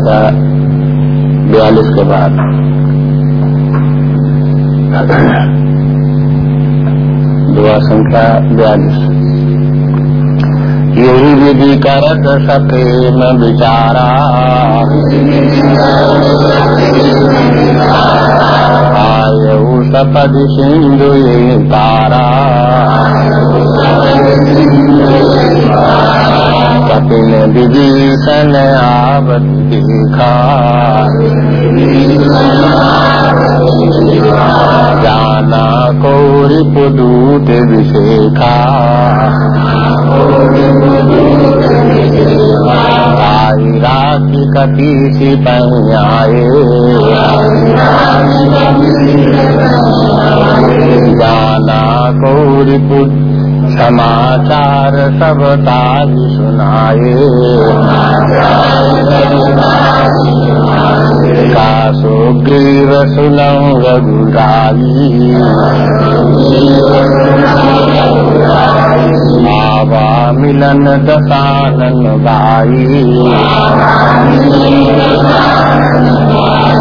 संख्या बयालीस के बाद। दुआ संख्या बयालीस। यही विधि करत सप्रेम विचारा आयु सपद सिंधु तारा। कपिल विभीषण आवत जाना कौरी पुदूत विशेखा। आई राखी कपी सिपहियाए जाना कौरी पुद समाचार सब ताज सुनाए। कासो ग्रीव सुनंग रघुराई। आवा मिलन दसानन बाई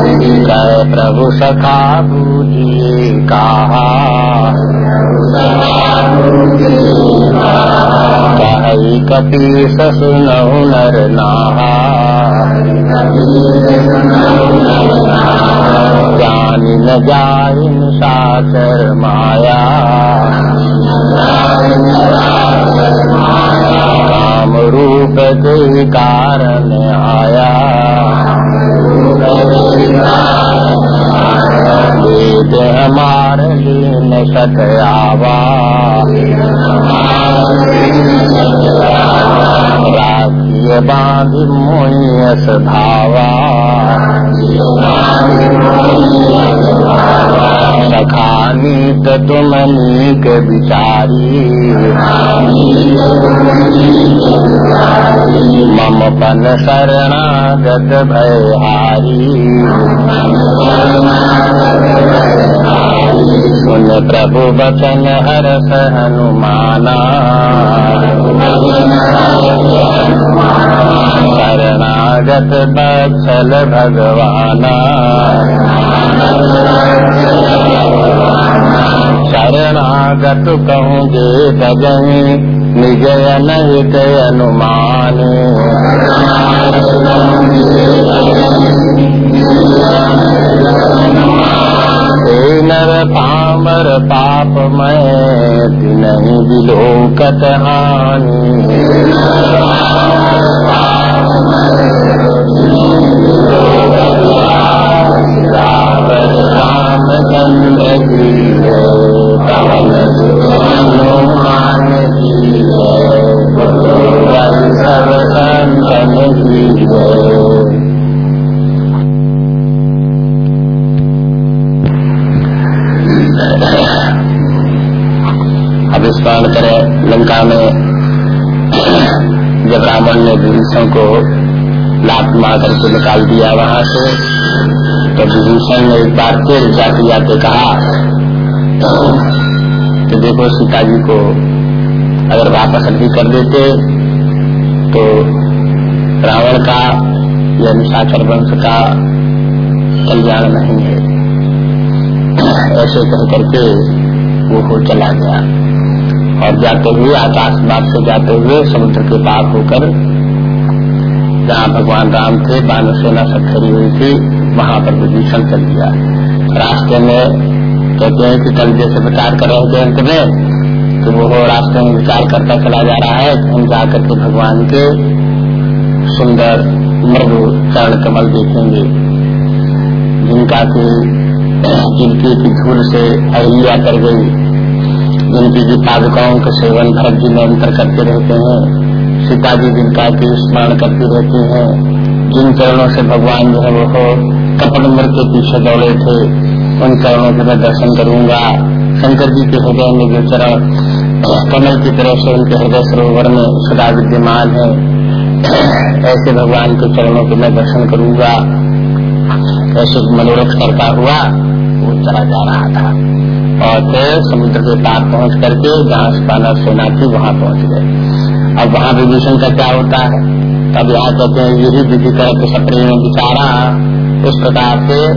कर प्रभु सखा बूझिए कहा कही कपीस सुनऊ नर नाहा जान न जाइन साचर माया काम रूप के कारण आया। हमार लीन सतयावा राखिय बाँध मोयस धावा। सखानी तुम नीक विचारी मम पन शरणागत भयहारी सुन प्रभु वचन हरस हनुमाना शरणागत बत्सल भगवाना। शरणागत कहूँगे भजनी निजय नहित अनुमान नर पामर पाप मैं नहीं बिलोकत हानि। स्मरण करें। लंका में जब रावण ने विभीषण को लात मार करके निकाल दिया वहाँ से तो विभीषण ने एक बार फिर जाते जाते कहा तो देखो सीता जी को अगर वापस अभी कर देते तो रावण का या निशाचर वंश का कल्याण नहीं है। ऐसे कह करके वो चला गया। और जाते हुए, आकाश मार्ग से जाते हुए समुद्र के पार होकर, जहाँ भगवान राम थे बानु सेना सब खड़ी हुई थी, वहाँ पर विभीषण चल दिया। रास्ते में कहते हैं कि कल जैसे विचार कर रहे थे अंत में तो वो रास्ते में विचार करता चला जा रहा है, हम जाकर के भगवान के सुंदर, मृदु, चरण कमल देखेंगे। जिनका की, जिनकी की धूल से अहिल्या कर गई। जिनकी पादुकाओं के सेवन भरत जी निरंतर करते रहते हैं। सीता जी जिनका की स्मरण करती रहती हैं, जिन चरणों से भगवान जो है वो कपट मृत के पीछे दौड़े थे, उन चरणों के मैं दर्शन करूँगा। शंकर जी के हृदय में जो चरण कमल की तरह से उनके हृदय सरोवर में सदा विद्यमान है, ऐसे भगवान के चरणों के मैं दर्शन करूँगा। ऐसे मनोरथ करता हुआ वो चला जा रहा था। और समुद्र के पार पहुँच करके जहाँ पाना सेना थी वहाँ पहुँच गए। अब वहाँ विभीषण का क्या होता है? तब यहाँ कहते हैं, यही विधि कर सप्रेम विचारा। इस प्रकार से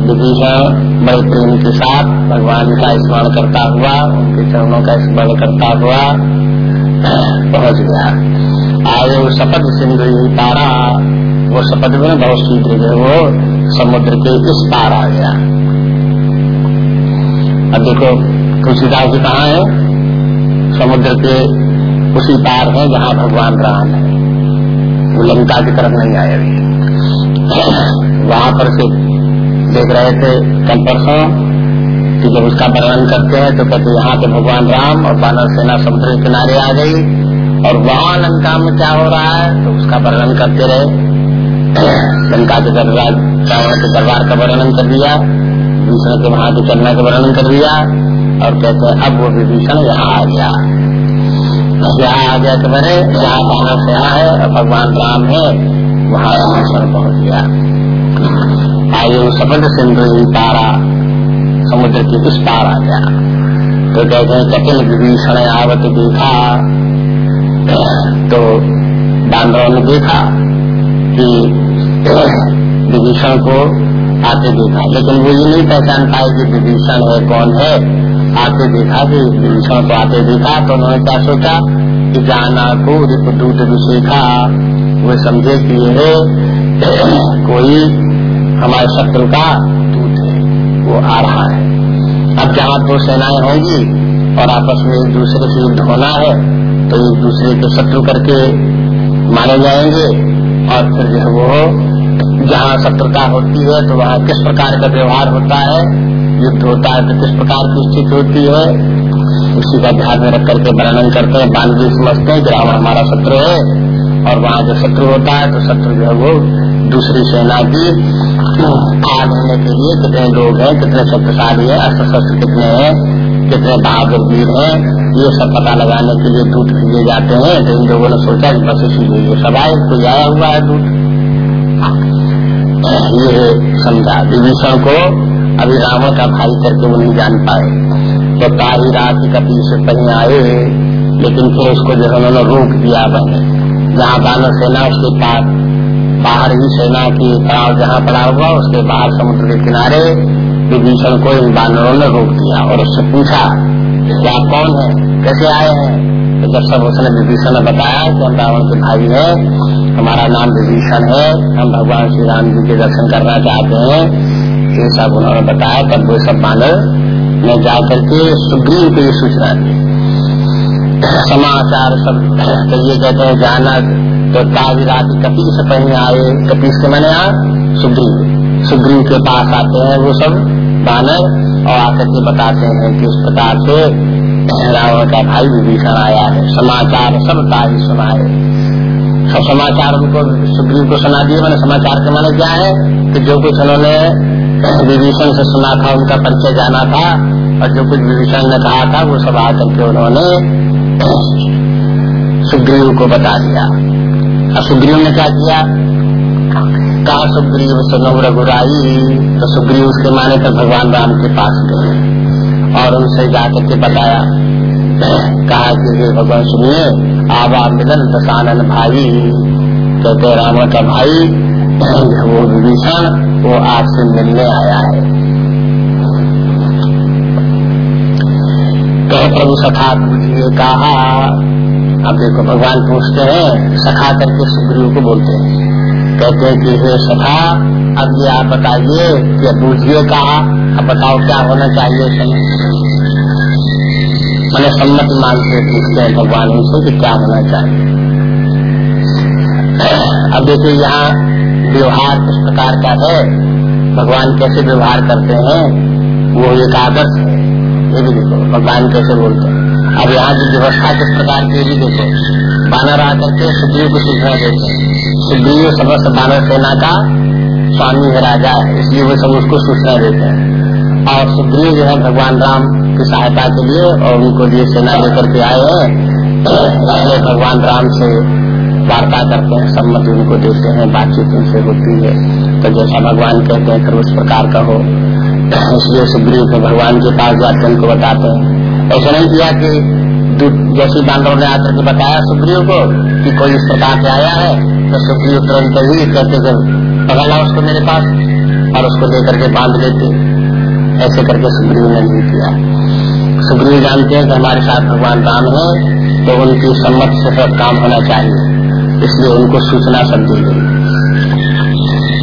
विभीषण बड़े प्रेम के साथ भगवान का स्मरण करता हुआ, उनके चरणों का स्मरण करता हुआ पहुँच गया। आए शपथ सिंधु पारा वो शपथ में बहुत शीघ्र वो समुद्र के इस पार आ गया। अब देखो, तुलसीदास जी कहाँ है? समुद्र के उसी पार है जहाँ भगवान राम है। वो लंका की तरफ़ नहीं आए अभी। वहाँ पर से देख रहे थे कल परसों कि जब उसका वर्णन करते हैं तो कहते यहाँ पे भगवान राम और बानर सेना समुद्र के किनारे आ गई और वहाँ लंका में क्या हो रहा है? तो उसका वर्णन करते रहे। लंका के दरबार के दरबार का वर्णन कर दिया। विभीषण के वहाँ के चलने का वर्णन कर दिया और कहते हैं, अब वो विभीषण यहाँ आ गया। यहाँ आ गया तो मैंने जहाँ बानर सेना है, और भगवान राम है, वहाँ विभीषण पहुँच गया। आयु शब्द सिंधु तारा समुद्र के उस पार आ गया। तो कहते हैं, कपिल विभीषण आवत देखा। तो बांधवों ने देखा कि विभीषण को आते देखा, लेकिन वो ये नहीं पहचान पाए कि विभीषण है, कौन है। आते देखा कि विभीषण को आते देखा तो उन्होंने क्या सोचा कि जाना को रिप दूत विशेखा। वो समझे कि ये कोई हमारे शत्रु का वो आ रहा है। अब जहाँ दो सेनाएँ होंगी और आपस में एक दूसरे से युद्ध होना है तो एक दूसरे को शत्रु करके मारे जाएँगे और फिर जो वो जहाँ शत्रुता होती है तो वहाँ किस प्रकार का व्यवहार होता है? युद्ध होता है तो किस प्रकार की स्थिति होती है? उसी का ध्यान में रख करके वर्णन करते हैं बानवी समझते हैं रावण हमारा शत्रु है। और वहाँ जो शत्रु होता है तो शत्रु जो है वो दूसरी सेना की आग लेने के लिए कितने लोग हैं, कितने शक्तिशाली है अस्त्र शस्त्र कितने हैं, कितने बहादुर वीर हैं, ये सब पता लगाने के लिए दूध भेजे जाते हैं। तो इन लोगों ने सोचा कि बस इसीलिए ये सब आए, कोई आया हुआ है दूध ये समझा। विभीषण को अभी रावण का भाई करके वो नहीं जान पाए। तो तारी रात कभी से कहीं आए, लेकिन फिर उसको जो उन्होंने रोक दिया बने जहाँ बानर सेना उसके पास, बाहर ही सेना की पड़ाव जहाँ पड़ा हुआ, उसके बाहर समुद्र के किनारे विभीषण को इन बानरों ने रोक दिया और उससे पूछा कि आप कौन है? कैसे आए हैं? तो जब सब उसने विभीषण ने बताया कि हम रावण के भाई हैं हमारा नाम विभीषण है। हम भगवान श्री राम जी के दर्शन करना चाहते हैं। ये सब उन्होंने बताया, तब वो सब बानर ने जाकर के सुग्रीव को ये सूचना दी। समाचार सब तो ये कहते हैं, जाना तो ताजी रात कपीस से पहले आए, कपीस के मैंने यहाँ सुग्रीव। सुग्रीव के पास आते हैं वो सब बानर और आकर के बताते हैं कि इस प्रकार से रावण का भाई विभीषण आया है। समाचार सब ताजी सुनाए। सब समाचार उनको सुग्रीव को सुना दिए, मैंने समाचार के मैंने क्या है कि जो कुछ उन्होंने विभीषण से सुना था, उनका परिचय जाना था, और जो कुछ विभीषण ने कहा था, वो सब आकर के उन्होंने सुग्रीव को बता दिया। और सुग्रीव ने क्या किया? कहा, सुग्रीव, सुनो रघुराई। तो सुग्रीव उसके माने तो भगवान राम के पास गए और उनसे जाकर के बताया। कहा कि भगवान, सुनिए आवा मिलन दसानन भाई। कहते रावण का भाई, वो विभीषण, वो आपसे मिलने आया है। कह प्रभु, सखा पूछिए कहा। अब देखो, भगवान पूछते हैं, सखा करके सुग्रीव को बोलते हैं। कहते हैं कि हे सखा, अब ये आप बताइए कि बूझिए कहा, अब बताओ क्या होना चाहिए। मैंने सम्मति मांग के पूछते हैं भगवान उनसे कि क्या होना चाहिए? अब देखिए यहाँ व्यवहार किस प्रकार का है? भगवान कैसे व्यवहार करते हैं? वो एक आदर्श है। ये भी देखो, भगवान कैसे बोलते हैं? अब यहाँ की व्यवस्था किस प्रकार की भी देखो। बानर आकर के सुग्रीव को सूचना देते हैं। सुग्रीव समस्त बानर सेना का स्वामी है, राजा है। इसलिए वो सब उसको सूचना देते हैं। और सुग्रीव जो है, भगवान राम की सहायता के लिए और उनको लिए सेना लेकर के आए हैं। इसलिए भगवान राम से वार्ता करते हैं, सम्मति उनको देते हैं, बातचीत उनसे होती है। तो जैसा भगवान कहते हैं, फिर उस प्रकार का हो। इसलिए सुग्रीव को भगवान के पास जाते उनको बताते हैं। ऐसा नहीं किया कि जैसी बांधव ने आकर के बताया सुग्रीव को कि कोई इस प्रकार से आया है तो सुग्रीव तुरंत ही कहते थे पकड़ा उसको मेरे पास। और उसको लेकर के बाँध लेते। ऐसे करके सुग्रीव ने नहीं किया। सुग्रीव जानते हैं कि हमारे साथ भगवान राम है तो उनकी सम्मत से सब काम होना चाहिए। इसलिए उनको सूचना सब दी गई।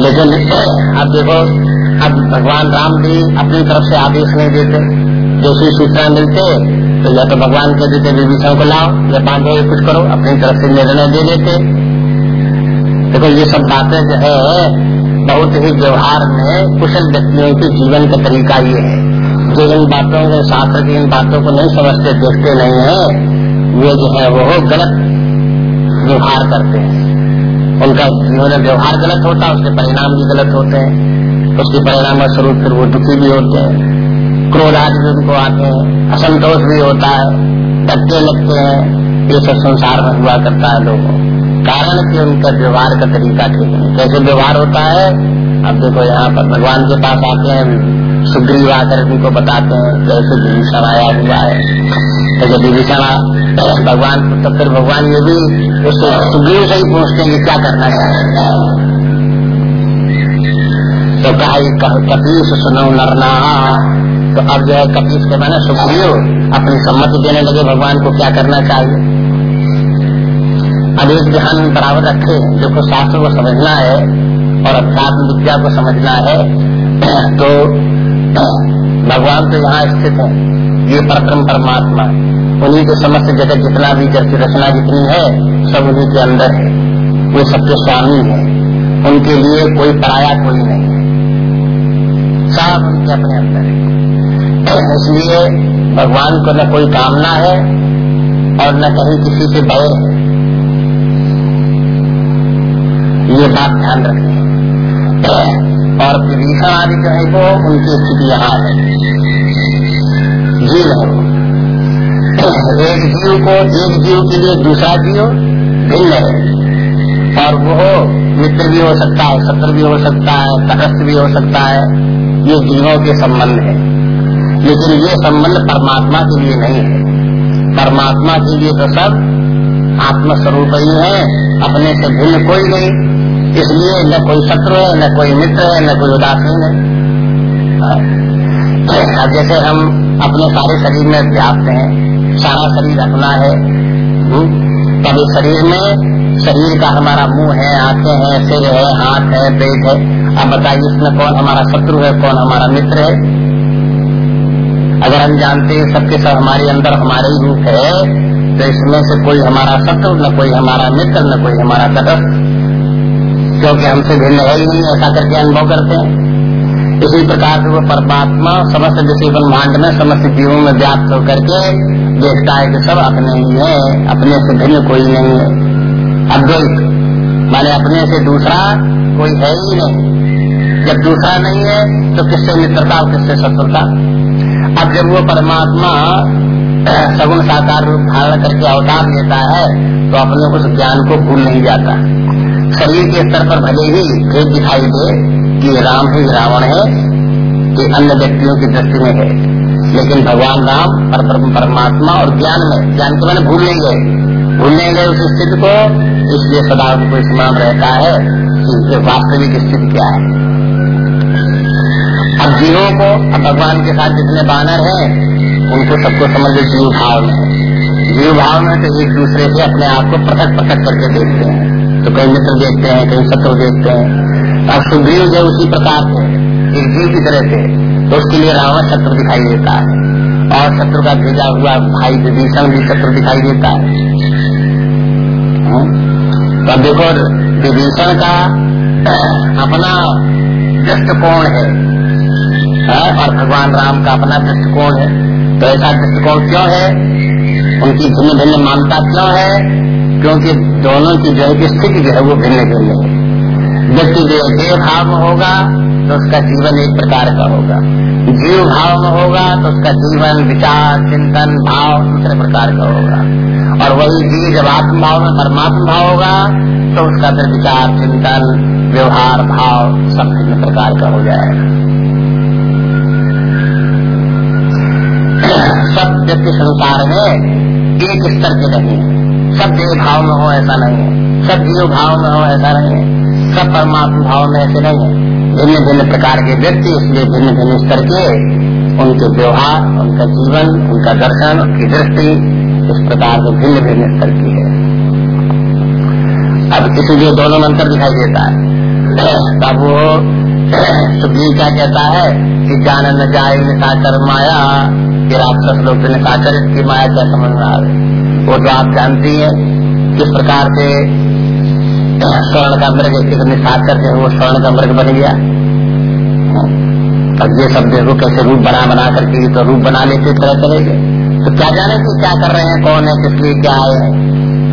लेकिन अब देखो, अब भगवान राम भी अपनी तरफ़ से आदेश नहीं देते। जैसी सूचना मिलते तो या तो भगवान कह देते विभीषण को लाओ, या बांधो, ये कुछ करो, अपनी तरफ़ से निर्णय दे देते। देखो, ये सब बातें जो है, बहुत ही व्यवहार में कुशल व्यक्तियों के जीवन का तरीका ये है। जो इन बातों के शास्त्र की इन बातों को नहीं समझते, देखते नहीं है वो जो है वो गलत व्यवहार करते हैं। उनका जीवन व्यवहार गलत होता है, उसके परिणाम भी गलत होते हैं। उसके परिणाम स्वरूप फिर वो दुखी भी होते हैं। क्रोध आदि भी उनको आते हैं। असंतोष भी होता है। धक्के लगते हैं। ये सब संसार में हुआ करता है लोगों कारण कि उनका व्यवहार का तरीका ठीक नहीं। कैसे व्यवहार होता है? अब देखो यहाँ पर भगवान के पास आते हैं। सुग्रीव आकर उनको बताते हैं कैसे विभीषण आया हुआ है। तो जब विभीषण भगवान तो फिर भगवान ये भी उससे सुग्रीव से ही पूछते हैं कि क्या करना है। तो कहा कपीस सुनो नरना। तो अब जो है कपीस के मैंने सुग्रीव अपनी सम्मति देने लगे, भगवान को क्या करना चाहिए। अब एक ध्यान बराबर रखे जो देखो शास्त्र को समझना है और अध्यात्म विद्या को समझना है। तो भगवान तो यहाँ स्थित है। ये परम परमात्मा उन्हीं के समस्त जगत जितना भी जब रचना जितनी है, सब उन्हीं के अंदर है। वो सबके स्वामी है। उनके लिए कोई पराया कोई नहीं है। सब उनके अपने अंदर है। इसलिए भगवान को न कोई कामना है और न कहीं किसी से भय है। ये बात ध्यान रखें और विभीषण आदि जो है वो उनकी स्थिति यहाँ है। जीव है। एक जीव को एक जीव के लिए दूसरा जीव भिन्न है। और वो मित्र भी हो सकता है, शत्रु भी हो सकता है, तटस्थ भी हो सकता है। ये जीवों के संबंध है। लेकिन ये संबंध परमात्मा के लिए नहीं है। परमात्मा के लिए तो सब आत्मस्वरूप ही है, अपने से भिन्न कोई नहीं। इसलिए न कोई शत्रु है, न कोई मित्र है, न कोई उदासीन है। अब जैसे हम अपने सारे शरीर में व्याप्त हैं, सारा शरीर अपना है तभी शरीर में शरीर का हमारा मुँह है, आँखें हैं, सिर है, हाथ है, पेट है। अब बताइए इसमें कौन हमारा शत्रु है, कौन हमारा मित्र है? अगर हम जानते हैं सबके सब हमारे अंदर हमारे ही रूप है तो इसमें से कोई हमारा शत्रु, न कोई हमारा मित्र, न कोई हमारा तटस्थ। क्योंकि हमसे भिन्न है ही नहीं, ऐसा करके अनुभव करते हैं। इसी प्रकार से वो परमात्मा समस्त विषय ब्रह्मांड में, समस्त जीवों में व्याप्त होकर के देखता है कि सब अपने ही है, अपने से भिन्न कोई नहीं है। अद्वैत माने अपने से दूसरा कोई है ही नहीं। जब दूसरा नहीं है तो किससे मित्रता और किससे शत्रुता? अब जब वो परमात्मा सगुण साकार रूप धारण करके अवतार लेता है तो अपने उस ज्ञान को भूल नहीं जाता। शरीर के स्तर पर भले ही भेद दिखाई दे कि राम ही रावण है, कि अन्य व्यक्तियों की दृष्टि में है। लेकिन भगवान राम पर परमात्मा और ज्ञान में, ज्ञान के मैंने भूल नहीं गए। भूल नहीं गए उस स्थिति को, इसलिए सदा उनको स्मरण रहता है कि वास्तविक स्थिति क्या है। अब जीवों को, अब भगवान के साथ जितने बानर हैं, उनको सबको समझ लो जीव भाव में। जीव भाव में तो एक दूसरे से अपने आप को पृथक पृथक करके देखते हैं। तो कहीं मित्र देखते हैं, कहीं शत्रु देखते हैं। और सुग्रीव जो उसी प्रकार से, एक जीव की तरह से तो उसके लिए रावण शत्रु दिखाई देता है। और शत्रु का भेजा हुआ भाई विभीषण भी शत्रु दिखाई देता है। हाँ? तो देखो विभीषण का, अपना दृष्टिकोण है हाँ? और भगवान राम का अपना दृष्टिकोण है। तो ऐसा दृष्टिकोण क्यों है? उनकी भिन्न भिन्न मानता क्यों है? क्योंकि दोनों की जो है स्थिति जो है वो भिन्न भिन्न है। व्यक्ति देह भाव में होगा तो उसका जीवन एक प्रकार का होगा। जीव भाव में होगा तो उसका जीवन, विचार, चिंतन, भाव दूसरे प्रकार का होगा। और वही जीव जब आत्म भाव में परमात्मा भाव होगा तो उसका फिर विचार, चिंतन, व्यवहार, भाव सब भिन्न प्रकार का हो जाएगा। सब व्यक्ति संसार में एक स्तर के नहीं है। सब देव भाव में हो, ऐसा नहीं है। सब जीव भाव में हो, ऐसा नहीं है। सब परमात्मा भाव में ऐसे नहीं है। भिन्न भिन्न प्रकार के व्यक्ति इसलिए भिन्न भिन्न स्तर के उनके व्यवहार, उनका जीवन, उनका दर्शन, उनकी दृष्टि इस प्रकार के भिन्न भिन्न स्तर की है। अब इसीलिए दोनों मंत्र दिखाई देता है। तब वो सुखी क्या कहता है? कि जान न जाए निशाकर माया, कि राक्षस लोग निशाकर इसकी माया क्या समझ में आ रही? वो तो आप जानती है, किस प्रकार से स्वर्ण का मृग एक निशाकर जो वो स्वर्ण का मृग बन गया। अब ये सब देखो कैसे रूप बना बना करके तो रूप बना लेते तरह चलेंगे तो क्या जाने की क्या कर रहे हैं, कौन है किस लिए क्या आए हैं?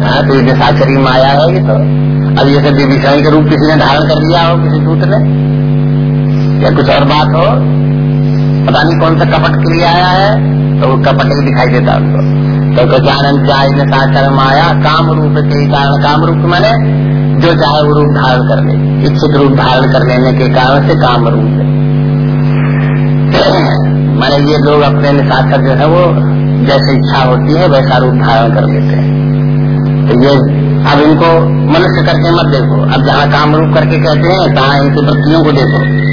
हाँ तो ये निशाचरी माया है ये तो। अब ये सब विषय के रूप किसी ने धारण कर लिया हो किसी दूत ने? या कुछ और बात हो? पता नहीं कौन सा कपट के लिए आया है तो वो कपट ही दिखाई देता उनको। तो ज्ञान चाहे निशाचर माया काम रूप के कारण काम रूप मैंने जो चाहे वो रूप धारण कर ले, इच्छित रूप धारण कर लेने के कारण से काम रूप है। मैंने ये लोग अपने निशाचर जो है वो जैसे इच्छा होती है, वैसा रूप धारण कर लेते हैं। तो ये, अब इनको मनुष्य करके मत देखो। अब जहाँ काम रूप करके कहते हैं, तहाँ इनकी वृत्तियों को देखो।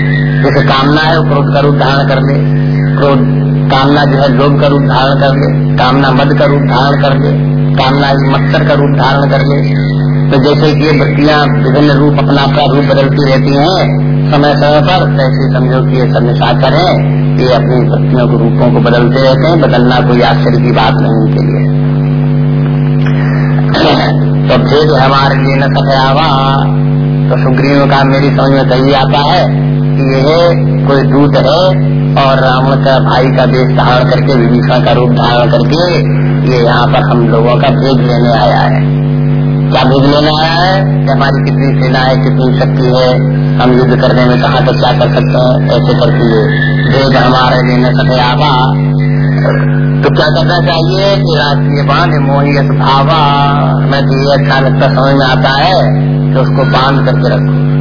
जैसे कामना है, वो क्रोध का रूप धारण कर ले। क्रोध कामना जो है लोभ का रूप धारण कर ले, कामना मद का रूप धारण कर ले, कामना मत्सर का रूप धारण कर ले। तो जैसे कि ये वृत्तियाँ विभिन्न रूप अपना अपना रूप बदलती रहती हैं, समय समय पर ऐसे समझो कि ये सब निशाचर है, ये अपनी वृत्तियों के रूपों को बदलते रहते हैं, बदलना कोई आश्चर्य की बात नहीं के लिए। तो भेद हमारे लिए न सफयावा तो सुग्रीव का मेरी समझ में कही आता है कि यह कोई दूत है और रावण का भाई का देश धारण करके, विभीषण का रूप धारण करके, ये यहाँ पर हम लोगों का भेद लेने आया है। क्या भेद लेने आया है? कि हमारी कितनी सेना है कितनी शक्ति है, हम युद्ध करने में कहाँ तक क्या कर सकते हैं? ऐसे करके ये भेद हमारे लेने सके आवा। तो क्या करना चाहिए कि राष्ट्रीय बाँध मोही भावा? मैं तो ये अच्छा लगता समझ में आता है कि उसको बाँध करके रखो।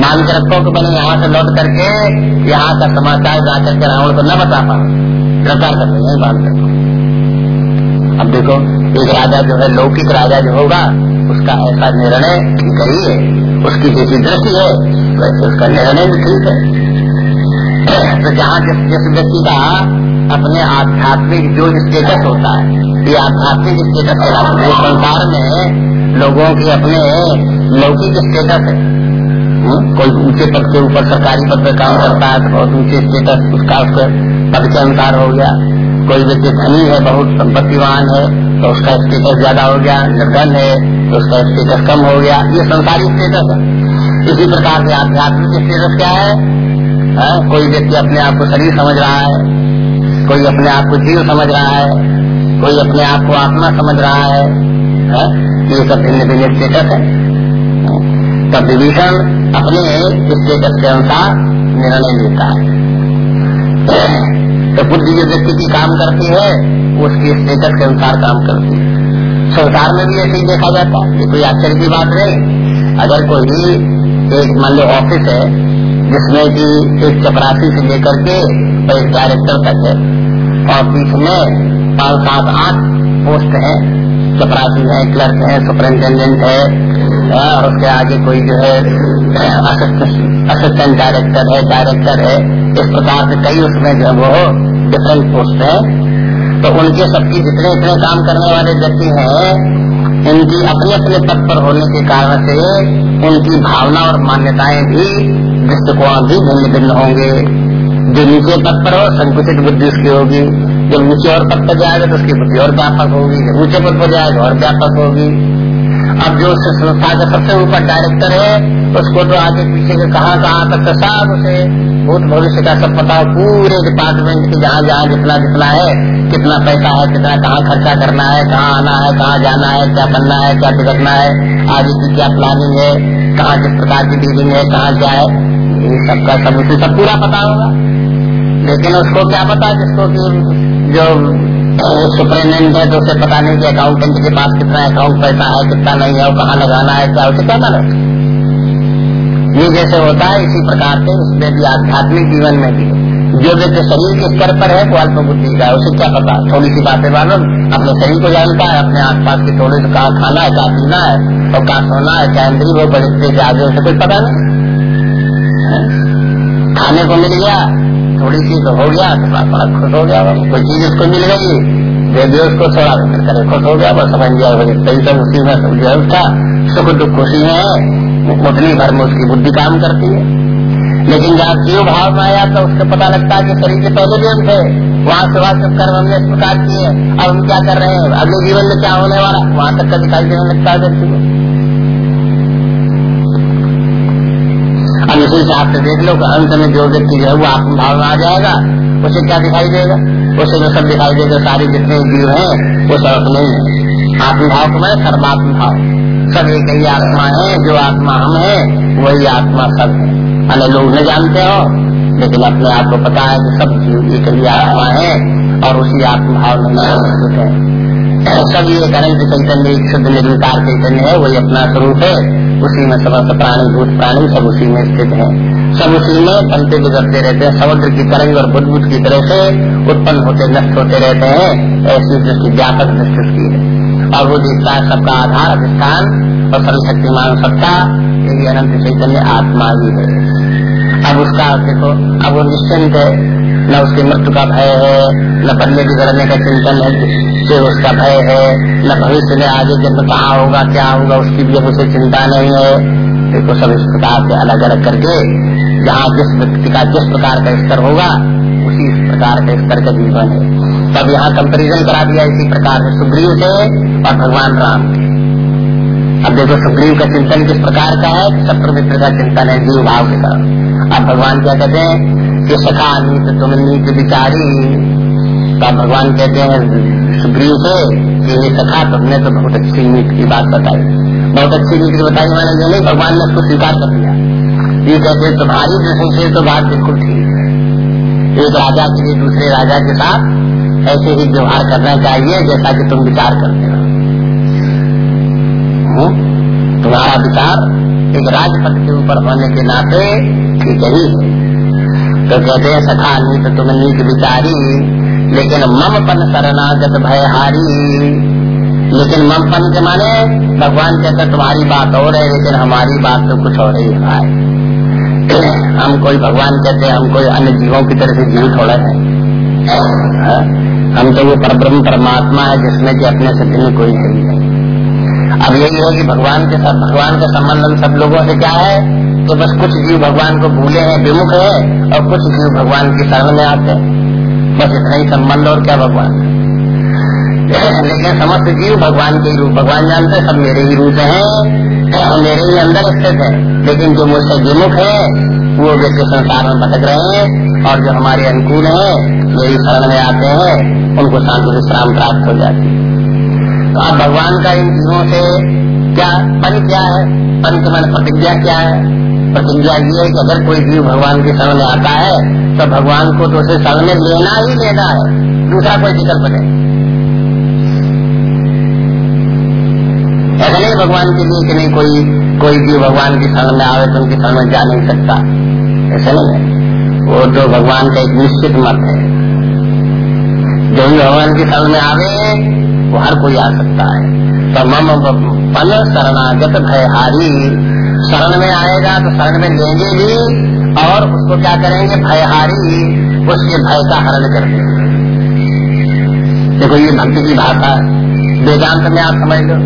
बाँध के रखो कि मैंने यहाँ से लौट करके यहाँ का समाचार जाकर के रावण को न बता पाओ। गिरफ़्तार करके नहीं बाँध रखो अब देखो, एक राजा जो है, लौकिक राजा जो होगा, उसका ऐसा निर्णय ठीक ही है उसकी जैसी दृष्टि है, वैसे उसका निर्णय भी ठीक है। तो जहाँ जिस जिस व्यक्ति का अपने आध्यात्मिक जो स्टेटस होता है, ये आध्यात्मिक स्टेटस संसार में लोगों की अपने लौकिक स्टेटस है। कोई ऊँचे पद के ऊपर सरकारी पद पर काम करता है तो बहुत ऊँचे स्टेटस उसका उसके पद के अनुसार हो गया। कोई व्यक्ति धनी है बहुत संपत्तिवान है तो उसका स्टेटस ज़्यादा हो गया। निर्धन है तो उसका स्टेटस कम हो गया। ये संसारी स्टेटस है। इसी प्रकार से आध्यात्मिक स्टेटस क्या है? आ, हाँ, कोई व्यक्ति अपने आप को शरीर समझ रहा है कोई अपने आप को जीव समझ रहा है कोई अपने आप को आत्मा समझ रहा है। आ, हाँ, ये सब भिन्न भिन्न स्टेटस है। तब विभीषण अपने स्टेटस के अनुसार निर्णय लेता है। तो बुद्धि जो व्यक्ति की काम करती है उसकी स्टेटस के अनुसार काम करती है। संसार में भी ऐसे ही देखा जाता है ये कोई आश्चर्य की बात नहीं। अगर कोई एक मान लो ऑफ़िस है, जिसमें कि एक चपरासी से लेकर के एक डायरेक्टर तक है और बीच में पाँच, सात, आठ पोस्ट है, चपरासी है क्लर्क है सुपरिंटेंडेंट है और उसके आगे कोई जो है असिस्टेंट डायरेक्टर है डायरेक्टर है, इस प्रकार से कई उसमें जो है वो डिफरेंट पोस्ट है। तो उनके सबकी जितने, इतने काम करने वाले व्यक्ति हैं, इनकी अपने अपने पद पर होने के कारण से उनकी भावना और मान्यताएँ भी, दृष्टिकोण भी भिन्न भिन्न होंगे। जो नीचे पद पर हो, संकुचित बुद्धि उसकी होगी। जब नीचे और पद पर जाएगा तो उसकी बुद्धि और व्यापक होगी। जब ऊँचे पद पर जाएगा, और व्यापक होगी। अब जो उस संस्था का सबसे ऊपर डायरेक्टर है, उसको तो आगे पीछे के कहाँ कहाँ तक का सब उसे भूत भविष्य का सब पता हो, पूरे डिपार्टमेंट की जहाँ जहाँ जितना जितना है, कितना पैसा है, कितना कहाँ खर्चा करना है, कहाँ आना है, कहाँ जाना है, क्या करना है, क्या बिगड़ना है, आगे की क्या प्लानिंग है, कहाँ किस प्रकार की डीलिंग है, कहाँ क्या है, ये सबका सब उसे सब पूरा पता होगा। लेकिन उसको क्या पता जिसको की जो सुपरिटेंडेंट है तो उसे पता नहीं कि अकाउंटेंट के पास कितना अकाउंट पैसा है, कितना नहीं है, और कहाँ लगाना है, क्या उसे क्या मालूम ये जैसे होता है, इसी प्रकार से उसमें भी आध्यात्मिक जीवन में भी, जो व्यक्ति शरीर के स्तर पर है, वो अल्प बुद्धि का है, उसे क्या पता? थोड़ी सी बातें मालूम। अपने शरीर को जानता है, अपने आस पास के थोड़े कहा खाना है कहा पीना है, और कहा सोना है, क्या इंद्री वो बड़े आगे उसे कुछ पता नहीं। खाने को मिल गया थोड़ी सी तो हो गया तो बड़ा खुश हो गया कोई चीज़ उसको मिल गई, दे दियो उसको थोड़ा करे, खुश हो गया, बस समझ गया सब उसी में जो उसका, सुख दुख खुशी है, उतनी भर में उसकी बुद्धि काम करती है। लेकिन जहाँ जीव भाव में आया तो उसको पता लगता है कि शरीर के पहले भी हम थे, वहाँ सुबह सब कर्म हमने इस प्रकार किए, अब हम क्या कर रहे हैं अगले जीवन में क्या होने वाला, वहाँ तक का दिखाई देने लगता है व्यक्ति को अब इसी हिसाब से देख लो अंत में जो व्यक्ति जो है वो आत्म भाव में आ जाएगा, उसे क्या दिखाई देगा? उसे जो सब दिखाई देगा, सारे जितने जीव है, वो सब अपने आत्मभाव को मैं सर्वात्म भाव सब एक ही आत्मा है, जो आत्मा हम है, वही आत्मा सब है। अन्य लोग न जानते हो, लेकिन अपने आप को पता है कि सब जीव एक ही आत्मा है, और उसी आत्मभाव में है। सब ये अनंत चैतन्य शुद्ध निर्विकार चैतन्य है, वही अपना स्वरूप है। उसी में समस्त प्राणी, भूत प्राणी सब उसी में स्थित है। सब उसी में चलते गुजरते रहते हैं। समुद्र की तरंग और बुद्ध की तरह से उत्पन्न होते, नष्ट होते रहते हैं। ऐसी दृष्टि, व्यापक दृष्टि की है। और वो जिसका सबका आधार, अधिष्ठान और सर्वशक्तिमान सत्ता यही अनंत चैतन्य आत्मा ही है। अब उसका, देखो, अब वो निश्चिंत है। न उसकी मृत्यु का भय है, न बदले बिगड़ने का चिंतन है। से उसका भय है, न भविष्य में आगे जब कहा होगा, क्या होगा, उसकी भी उसे चिंता नहीं है। देखो सब इस प्रकार से अलग अलग करके, जहाँ जिस व्यक्ति का जिस प्रकार का स्तर होगा, उसी प्रकार का स्तर का जीवन है। तब यहाँ कंपेरिजन करा दिया इसी प्रकार से सुग्रीव से और भगवान राम के अब देखो सुग्रीव का चिंतन किस प्रकार का है? शत्रु मित्र का चिंतन है, जीव भाव के तरफ़ अब भगवान क्या कहते हैं? कि सखा नीत तुम नीत विचारी। तो भगवान कहते हैं सुग्रीव से कि ये सखा तुमने तो बहुत अच्छी नीति की बात बताई। बहुत अच्छी नीति बताई मैंने, जो नहीं, भगवान ने उसको स्वीकार कर लिया। ये कहते तुम्हारी दृष्टि से तो बात बिल्कुल ठीक है। एक राजा के लिए दूसरे राजा के साथ ऐसे ही व्यवहार करना चाहिए, जैसा कि तुम विचार करते हो। तुम्हारा विचार एक राजपथ के ऊपर होने के नाते ठीक ही है। तो कहते हैं, सखा नीत तुम नीत विचारी। लेकिन ममपन शरणागत भयहारी। लेकिन ममपन के माने भगवान कहते तुम्हारी बात और है, लेकिन हमारी बात तो कुछ और ही है। हम कोई भगवान कहते हैं, हम कोई अन्य जीवों की तरह से जीव थोड़ा है। हाँ? हम तो वो परब्रह्म परमात्मा है, जिसमें कि अपने से दिन कोई है नहीं। अब यही है कि भगवान के साथ, भगवान का संबंध सब लोगों से क्या है? तो बस कुछ जीव भगवान को भूले हैं, विमुख है, और कुछ जीव भगवान की शरण में आते हैं। बस इतना ही संबंध और क्या भगवान? लेकिन समस्त जीव भगवान के रूप, भगवान जानते सब मेरे ही रूप हैं मेरे ही अंदर स्थित है। लेकिन जो मुझसे विमुख है, वो व्यक्ति संसार में भटक रहे हैं, और जो हमारे अनुकूल है मेरी शरण में आते हैं, उनको शांति विश्राम प्राप्त हो जाती है। तो अब भगवान का इन जीवों से क्या पन क्या है? के मन प्रतिज्ञा क्या है? प्रतिज्ञा ये है कि अगर कोई जीव भगवान के में आता है तो भगवान को तो उसे में लेना ही लेना है। दूसरा कोई विकल्प नहीं। ऐसा नहीं भगवान के लिए कि नहीं कोई कोई जीव भगवान की में आवे तो उनके में जा नहीं सकता। ऐसा नहीं है। वो तो भगवान का एक निश्चित मत है। जो भी भगवान की में आवे, वो हर कोई आ सकता है। तो मम पल शरणागत भयहारी शरण में आएगा तो शरण में लेंगे भी और उसको क्या करेंगे? भयहारी उसके भय का हरण कर देंगे देखो, ये भक्ति की भाषा वेदांत में आप समझ लो।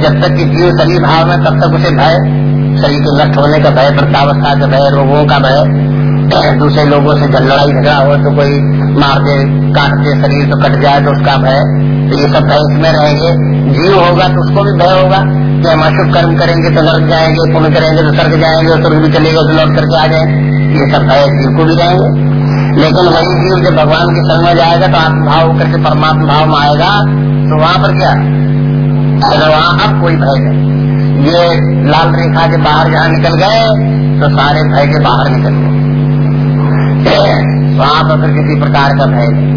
जब तक कि जीव शरीर भाव में, तब तक उसे भय, शरीर के नष्ट होने का भय, वृद्धावस्था का भय, रोगों का भय, दूसरे लोगों से जल लड़ाई झगड़ा हो तो कोई मार दे काट दे शरीर तो कट जाए तो उसका भय। तो ये सब भय इसमें रहेंगे। जीव होगा तो उसको भी भय होगा कि हम अशुभ कर्म करेंगे तो नर्क जाएँगे, पुण्य करेंगे तो स्वर्ग जाएँगे स्वर्ग भी चलेगा तो लौट करके आ जाए। ये सब भय जीव को भी रहेंगे। लेकिन वही जीव जब भगवान के संग में जाएगा तो आत्मभाव होकर के परमात्मा भाव में आएगा तो वहाँ पर क्या? अगर वहाँ अब कोई भय नहीं। ये लाल रेखा के बाहर जहाँ निकल गए तो सारे भय के बाहर निकल गए। वहाँ पर फिर किसी प्रकार का भय नहीं।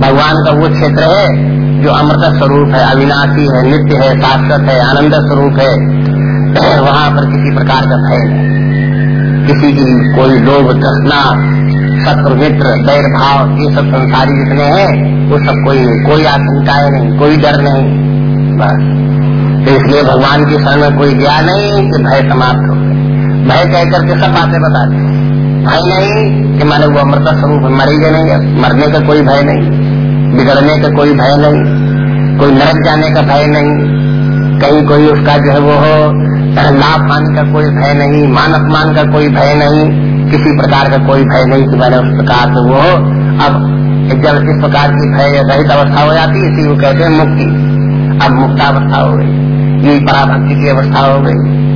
भगवान का वो क्षेत्र है जो अमृत स्वरूप है, अविनाशी है, नित्य है शाश्वत है, आनंद स्वरूप है। वहाँ पर किसी प्रकार का भय नहीं। किसी की कोई लोभ दसना शत्रु, मित्र दैर भाव ये सब संसारी जितने हैं, वो सब कोई नहीं कोई आशंकाएँ नहीं, कोई डर नहीं। बस। तो इसलिए भगवान की शरण में कोई गया नहीं कि भय समाप्त हो गए भय कह करके सब बातें बताते भय नहीं कि माने वो अमृत स्वरूप मरेंगे नहीं, मरने का कोई भय नहीं, बिगड़ने का कोई भय नहीं, कोई नरक जाने का भय नहीं, कहीं कोई उसका जो है वो हो लाभ हानि का कोई भय नहीं मान अपमान का कोई भय नहीं, किसी प्रकार का कोई भय नहीं कि मैंने उस प्रकार से वो अब जब इस प्रकार की भय रहित अवस्था हो जाती है, इसी को कहते हैं मुक्ति। अब मुक्तावस्था हो गई। यही पराभक्ति की अवस्था हो गई।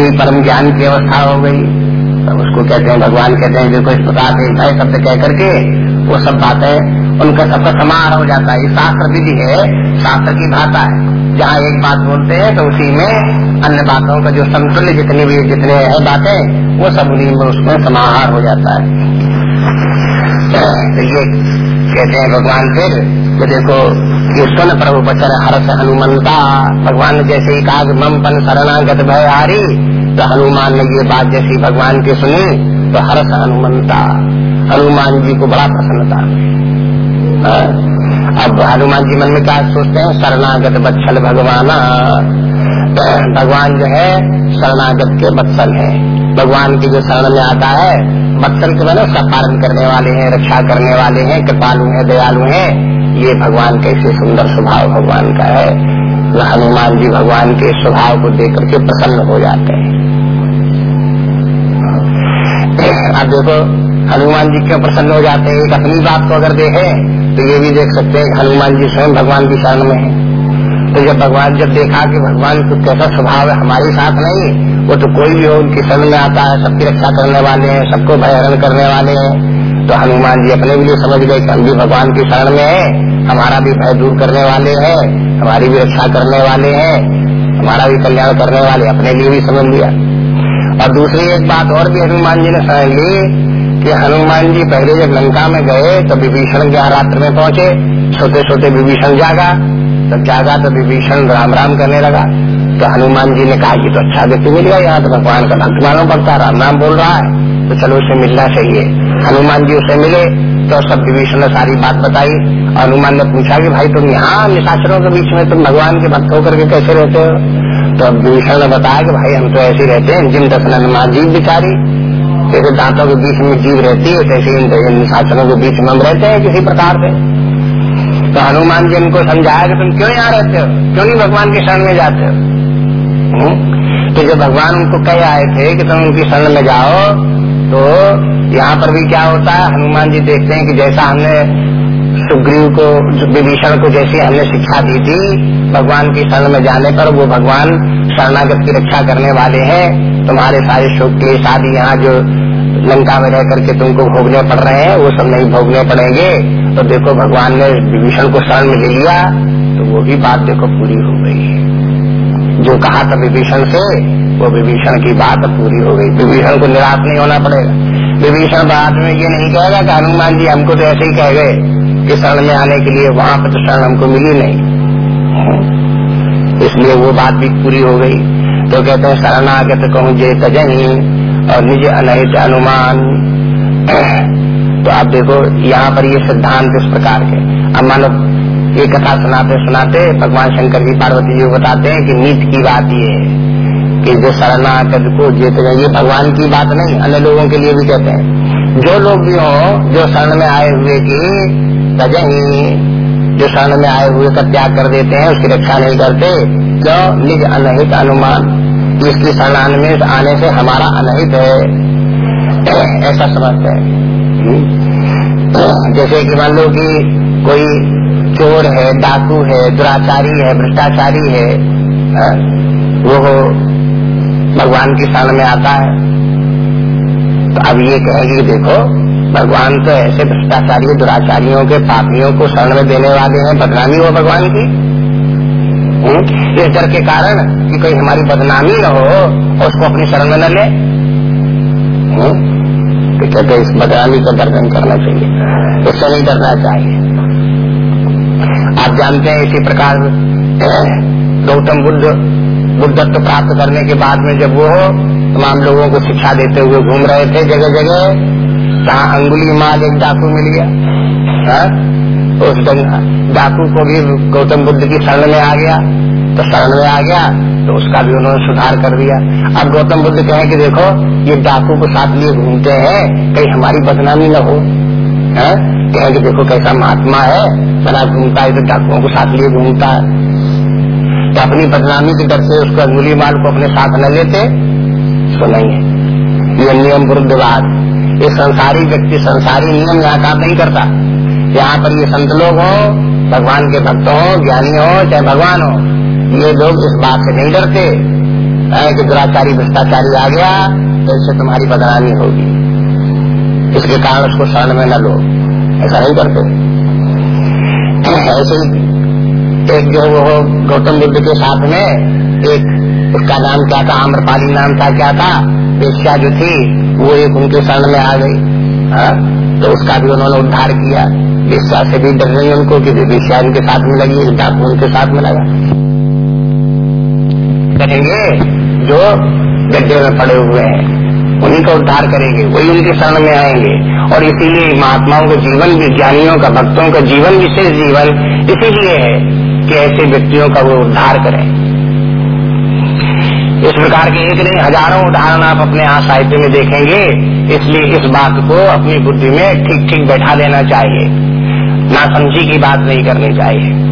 यही परम ज्ञान की अवस्था हो गई। तो उसको कहते हैं, भगवान कहते हैं, देखो इस प्रकार से भय शब्द कह करके वो सब बातें, उनका सबका समार हो जाता है। ये शास्त्र विधि है, शास्त्र की भाषा है। जहाँ एक बात बोलते हैं तो उसी में अन्य बातों का जो समतुल्य जितनी भी जितने है बातें, वो सब उन्हीं में उसमें समाहार हो जाता है। तो ये कहते हैं भगवान फिर, कि देखो, ये सुन प्रभु बचर हर्ष हनुमंता, भगवान जैसे ही कहा मम पन शरणागत भय हारी तो हनुमान ने ये बात जैसी भगवान की सुनी तो हर्ष हनुमंता। हनुमान जी को बड़ा प्रसन्नता अब हनुमान जी मन में क्या सोचते हैं? शरणागत बत्सल भगवान। भगवान जो है, शरणागत के बत्सल है। भगवान की जो शरण में आता है, बत्सल के मैंने उसका पालन करने वाले हैं, रक्षा करने वाले हैं, कृपालु हैं, दयालु हैं। ये भगवान कैसे सुंदर स्वभाव भगवान का है। हनुमान जी भगवान के स्वभाव को देख करके प्रसन्न हो जाते हैं। अब देखो, हनुमान जी क्यों प्रसन्न हो जाते हैं? एक अपनी बात को अगर देखे तो ये भी देख सकते हैं हनुमान जी स्वयं भगवान की शरण में है। तो जब भगवान जब देखा कि भगवान को कैसा स्वभाव है, हमारे साथ नहीं, वो तो कोई भी हो, उनकी शरण में आता है, सबकी रक्षा करने वाले हैं, सबको भयहरण करने वाले हैं। तो हनुमान जी अपने लिए समझ गए कि हम भी भगवान की शरण में है। हमारा भी भय दूर करने वाले हैं, हमारी भी रक्षा करने वाले हैं, हमारा भी कल्याण करने वाले, अपने लिए भी समझ लिया। और दूसरी एक बात और भी हनुमान जी ने समझ ली कि हनुमान जी पहले जब लंका में गए तो विभीषण के रात्र में पहुँचे छोटे छोटे विभीषण जागा जब जागा तो विभीषण राम राम करने लगा। तो हनुमान जी ने कहा ये तो अच्छा व्यक्ति मिल गया, यहाँ तो भगवान का भक्त मालूम पड़ता राम राम बोल रहा है तो चलो उसे मिलना चाहिए। हनुमान जी उसे मिले तो सब विभीषण ने सारी बात बताई। हनुमान ने पूछा कि भाई तुम यहाँ निशाचरों के बीच में तुम भगवान के भक्त होकर के कैसे रहते हो? तो विभीषण ने बताया कि भाई हम तो ऐसे रहते हैं जिम दसन जीव बिचारी। जैसे दांतों के बीच में जीव रहती है तैसे इन शासनों के बीच में हम रहते हैं, किसी प्रकार से। तो हनुमान जी उनको समझाया कि तुम क्यों यहाँ रहते हो? क्यों नहीं भगवान की शरण में जाते हो? हम्म? तो जब भगवान उनको कह आए थे कि तुम उनकी शरण में जाओ तो यहाँ पर भी क्या होता है? हनुमान जी देखते हैं कि जैसा हमने सुग्रीव को, विभीषण को जैसी हमने शिक्षा दी थी, भगवान की शरण में जाने पर वो भगवान शरणागत की रक्षा करने वाले हैं। तुम्हारे सारे शोक के साथ यहाँ जो लंका में रह करके तुमको भोगने पड़ रहे हैं, वो सब नहीं भोगने पड़ेंगे। तो देखो, भगवान ने विभीषण को शरण में ले लिया तो वो भी बात देखो पूरी हो गई। जो कहा था विभीषण से वो विभीषण की बात पूरी हो गई। विभीषण को निराश नहीं होना पड़ेगा। विभीषण बाद में ये नहीं कहेगा कि हनुमान जी हमको तो ऐसे ही कह गए कि शरण में आने के लिए वहाँ पर तो शरण हमको मिली नहीं। इसलिए वो बात भी पूरी हो गई। तो कहते हैं, शरणागत कहूँ जे तजही और निज अनहित अनुमान तो आप देखो, यहाँ पर ये सिद्धांत इस प्रकार के। अब मानो ये कथा सुनाते सुनाते भगवान शंकर जी पार्वती जी बताते हैं कि नीत की बात ये है। कि जो शरणागत को जे ये भगवान की बात नहीं अन्य लोगों के लिए भी कहते हैं। जो लोग भी हो जो शरण में आए हुए की तजही जो शरण में आए हुए का त्याग कर देते हैं उसकी रक्षा नहीं करते क्यों निज अनहित अनुमान इसकी शरण में आने से हमारा अनहित है। ऐसा समझते हैं। जैसे कि मान लो कि कोई चोर है डाकू है दुराचारी है भ्रष्टाचारी है हाँ, वो भगवान की शरण में आता है। तो अब ये कहेगी देखो, भगवान तो ऐसे भ्रष्टाचारी, दुराचारियों के पापियों को शरण में देने वाले हैं, बदनामी हो भगवान की। हम्म? इस डर के कारण कि कोई हमारी बदनामी न हो और उसको अपनी शरण में न ले। हम्म? तो कहते इस बदनामी का दर्शन करना चाहिए। इससे नहीं डरना चाहिए। आप जानते हैं, इसी प्रकार, गौतम बुद्ध बुद्धत्व प्राप्त करने के बाद में जब वो तमाम लोगों को शिक्षा देते हुए घूम रहे थे जगह जगह, जहाँ अंगुली माल एक डाकू मिल गया हा? उस डाकू को भी गौतम बुद्ध की शरण में आ गया। तो शरण में आ गया तो उसका भी उन्होंने सुधार कर दिया। अब गौतम बुद्ध कहे कि देखो, ये डाकू को साथ लिए घूमते हैं, कहीं हमारी बदनामी न हो? कहे कि देखो, कैसा महात्मा है, बड़ा घूमता है तो डाकुओं को साथ लिए घूमता है। तो अपनी बदनामी के डर से उसको अंगुली माल को अपने साथ न लेते तो नहीं है। ये नियम विरुद्धवाद ये संसारी व्यक्ति संसारी नियम यहाँ काम नहीं करता। यहाँ पर ये संत लोग हो, भगवान के भक्त हो, ज्ञानी हो, चाहे भगवान हो, ये लोग इस बात से नहीं डरते। कि दुराचारी, भ्रष्टाचारी आ गया तो इससे तुम्हारी बदनामी होगी। इसके कारण उसको शरण में न लो। ऐसा नहीं करते। ऐसे एक जो वो गौतम बुद्ध के साथ में एक उसका नाम क्या था? आम्रपाली नाम था, क्या था? वेश्या जो थी, वो एक उनके शरण में आ गई। हा? तो उसका भी उन्होंने उद्धार किया। वेश्या से भी डर रही उनको कि वेश्या उनके साथ में लगी डाकू उनके साथ में लगा। करेंगे जो गड्ढे में पड़े हुए हैं। उन्हीं का उद्धार करेंगे, वही उनके शरण में आएँगे। और इसीलिए महात्माओं का जीवन, विज्ञानियों का, भक्तों का जीवन, विशेष जीवन इसीलिए है कि ऐसे व्यक्तियों का वो उद्धार करें। इस प्रकार के एक नहीं, हज़ारों उदाहरण आप अपने यहाँ साहित्य में देखेंगे, इसलिए इस बात को अपनी बुद्धि में ठीक ठीक बैठा देना चाहिए। ना समझी की बात नहीं करनी चाहिए।